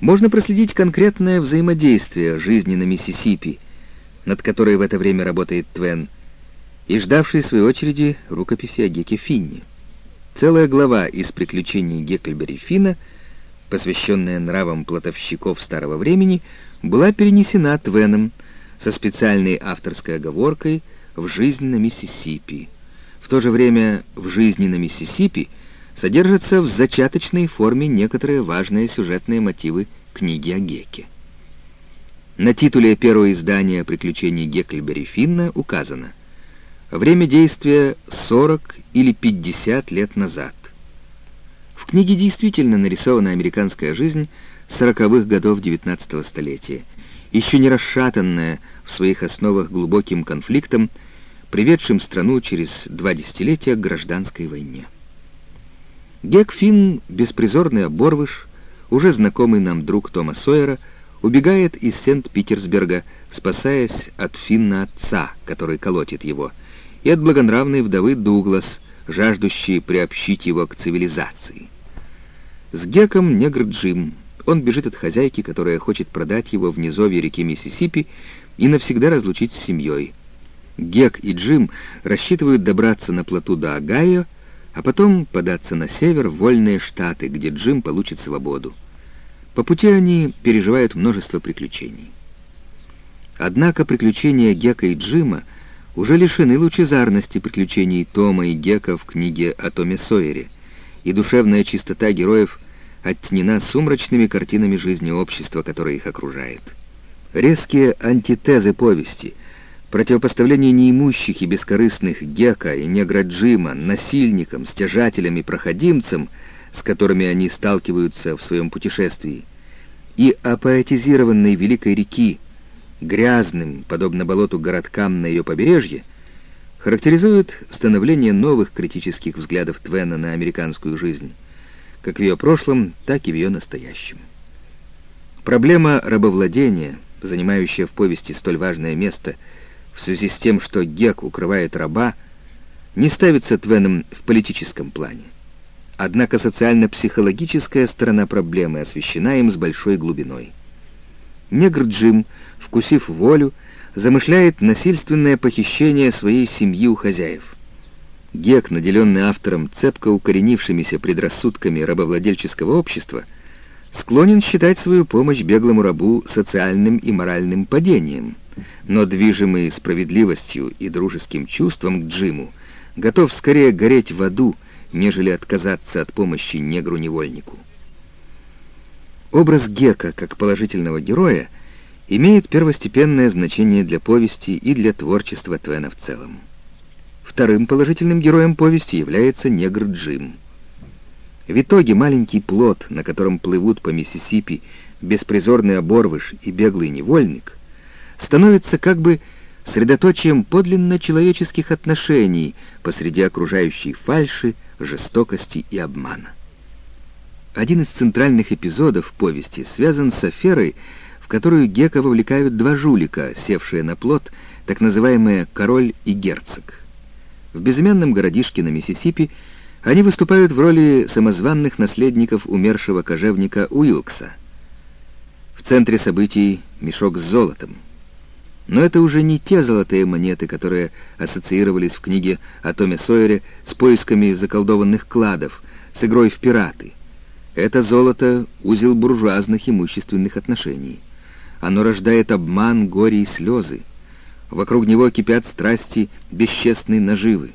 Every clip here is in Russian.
можно проследить конкретное взаимодействие жизни на Миссисипи, над которой в это время работает Твен, и ждавшей, в свою очереди, рукописи о Геке Финне. Целая глава из приключений Гекльбери Финна, посвященная нравам платовщиков старого времени, была перенесена Твеном со специальной авторской оговоркой в жизнь на Миссисипи. В то же время в жизни на Миссисипи содержатся в зачаточной форме некоторые важные сюжетные мотивы книги о Геке. На титуле первого издания «Приключений Гекльбери Финна» указано «Время действия 40 или 50 лет назад». В книге действительно нарисована американская жизнь сороковых годов XIX столетия, еще не расшатанная в своих основах глубоким конфликтом, приведшим страну через два десятилетия к гражданской войне. Гек Финн, беспризорный оборвыш, уже знакомый нам друг Тома Сойера, убегает из Сент-Питерсберга, спасаясь от Финна отца, который колотит его, и от благонравной вдовы Дуглас, жаждущей приобщить его к цивилизации. С Геком негр Джим. Он бежит от хозяйки, которая хочет продать его в низовье реки Миссисипи и навсегда разлучить с семьей. Гек и Джим рассчитывают добраться на плоту до Огайо, а потом податься на север в вольные штаты, где Джим получит свободу. По пути они переживают множество приключений. Однако приключения Гека и Джима уже лишены лучезарности приключений Тома и Гека в книге о Томе Сойере, и душевная чистота героев оттенена сумрачными картинами жизни общества, которое их окружает. Резкие антитезы повести, противопоставление неимущих и бескорыстных Гека и негра Джима насильникам, стяжателям и проходимцам — с которыми они сталкиваются в своем путешествии, и опоэтизированной великой реки, грязным, подобно болоту городкам на ее побережье, характеризуют становление новых критических взглядов Твена на американскую жизнь, как в ее прошлом, так и в ее настоящем. Проблема рабовладения, занимающая в повести столь важное место в связи с тем, что Гек укрывает раба, не ставится Твеном в политическом плане. Однако социально-психологическая сторона проблемы освещена им с большой глубиной. Негр Джим, вкусив волю, замышляет насильственное похищение своей семьи у хозяев. Гек, наделенный автором цепко укоренившимися предрассудками рабовладельческого общества, склонен считать свою помощь беглому рабу социальным и моральным падением, но движимый справедливостью и дружеским чувством к Джиму, готов скорее гореть в аду, нежели отказаться от помощи негру-невольнику. Образ Гека как положительного героя имеет первостепенное значение для повести и для творчества Твена в целом. Вторым положительным героем повести является негр Джим. В итоге маленький плод, на котором плывут по Миссисипи беспризорный оборвыш и беглый невольник, становится как бы средоточием подлинно человеческих отношений посреди окружающей фальши, жестокости и обмана. Один из центральных эпизодов повести связан с аферой, в которую Гека вовлекают два жулика, севшие на плот, так называемые «король» и «герцог». В безымянном городишке на Миссисипи они выступают в роли самозванных наследников умершего кожевника Уилкса. В центре событий мешок с золотом. Но это уже не те золотые монеты, которые ассоциировались в книге о Томе Сойере с поисками заколдованных кладов, с игрой в пираты. Это золото — узел буржуазных имущественных отношений. Оно рождает обман, горе и слезы. Вокруг него кипят страсти бесчестной наживы.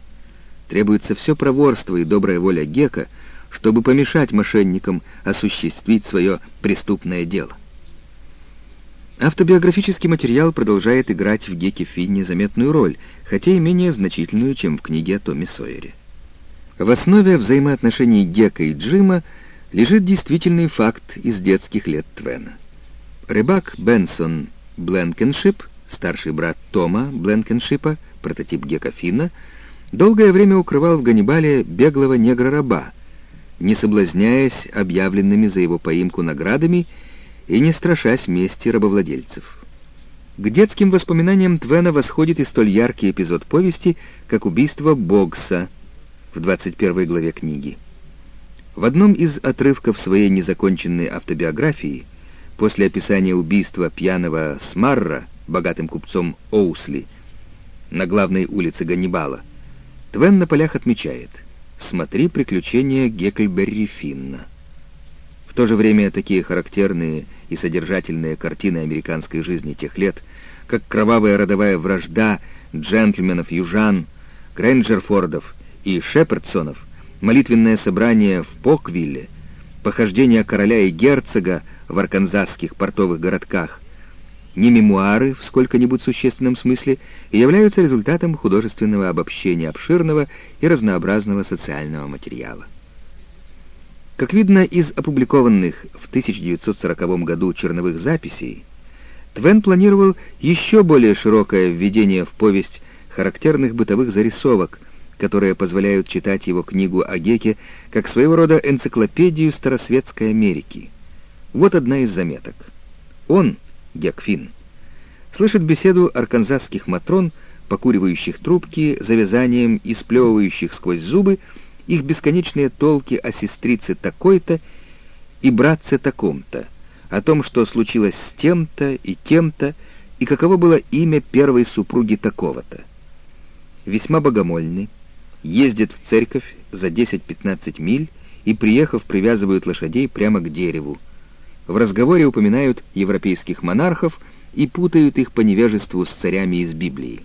Требуется все проворство и добрая воля Гека, чтобы помешать мошенникам осуществить свое преступное дело. Автобиографический материал продолжает играть в Геке Финне заметную роль, хотя и менее значительную, чем в книге о Томе Сойере. В основе взаимоотношений Гека и Джима лежит действительный факт из детских лет Твена. Рыбак Бенсон Бленкеншип, старший брат Тома Бленкеншипа, прототип Гека Финна, долгое время укрывал в Ганнибале беглого негра-раба, не соблазняясь объявленными за его поимку наградами и не страшась мести рабовладельцев. К детским воспоминаниям Твена восходит и столь яркий эпизод повести, как убийство Богса в 21 главе книги. В одном из отрывков своей незаконченной автобиографии после описания убийства пьяного Смарра богатым купцом Оусли на главной улице Ганнибала, Твен на полях отмечает «Смотри приключения Гекльберри Финна». В то же время такие характерные и содержательные картины американской жизни тех лет, как кровавая родовая вражда джентльменов-южан, Грэнджерфордов и Шепердсонов, молитвенное собрание в Поквилле, похождения короля и герцога в арканзасских портовых городках, не мемуары в сколько-нибудь существенном смысле и являются результатом художественного обобщения обширного и разнообразного социального материала. Как видно из опубликованных в 1940 году черновых записей, Твен планировал еще более широкое введение в повесть характерных бытовых зарисовок, которые позволяют читать его книгу о Геке как своего рода энциклопедию старосветской Америки. Вот одна из заметок. Он, Гек Финн, слышит беседу арканзасских матрон, покуривающих трубки, завязанием и сплевывающих сквозь зубы, их бесконечные толки о сестрице такой-то и братце таком-то, о том, что случилось с тем-то и тем-то, и каково было имя первой супруги такого-то. Весьма богомольный, ездит в церковь за 10-15 миль и, приехав, привязывают лошадей прямо к дереву. В разговоре упоминают европейских монархов и путают их по невежеству с царями из Библии.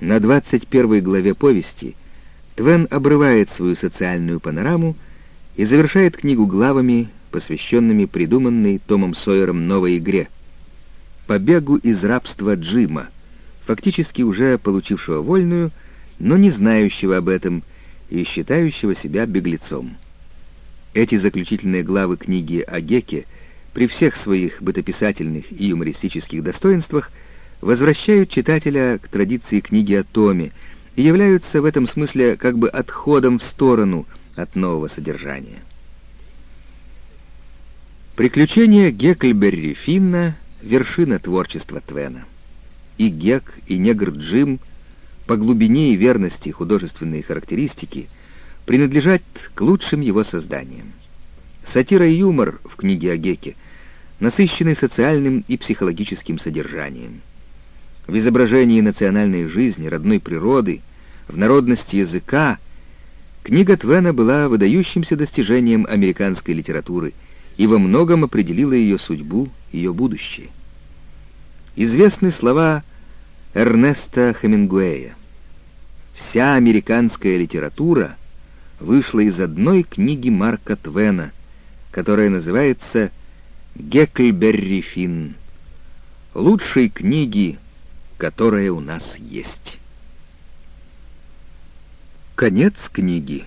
На 21 главе повести — Твен обрывает свою социальную панораму и завершает книгу главами, посвященными придуманной Томом Сойером новой игре — побегу из рабства Джима, фактически уже получившего вольную, но не знающего об этом и считающего себя беглецом. Эти заключительные главы книги о Геке при всех своих бытописательных и юмористических достоинствах возвращают читателя к традиции книги о Томе — и являются в этом смысле как бы отходом в сторону от нового содержания. Приключения Гекльберри Финна — вершина творчества Твена. И Гек, и негр Джим по глубине и верности художественной характеристики принадлежат к лучшим его созданиям. Сатира и юмор в книге о Геке насыщены социальным и психологическим содержанием в изображении национальной жизни, родной природы, в народности языка, книга Твена была выдающимся достижением американской литературы и во многом определила ее судьбу, ее будущее. Известны слова Эрнеста Хемингуэя. «Вся американская литература вышла из одной книги Марка Твена, которая называется «Гекльберри Финн», лучшей книги, которая у нас есть. Конец книги.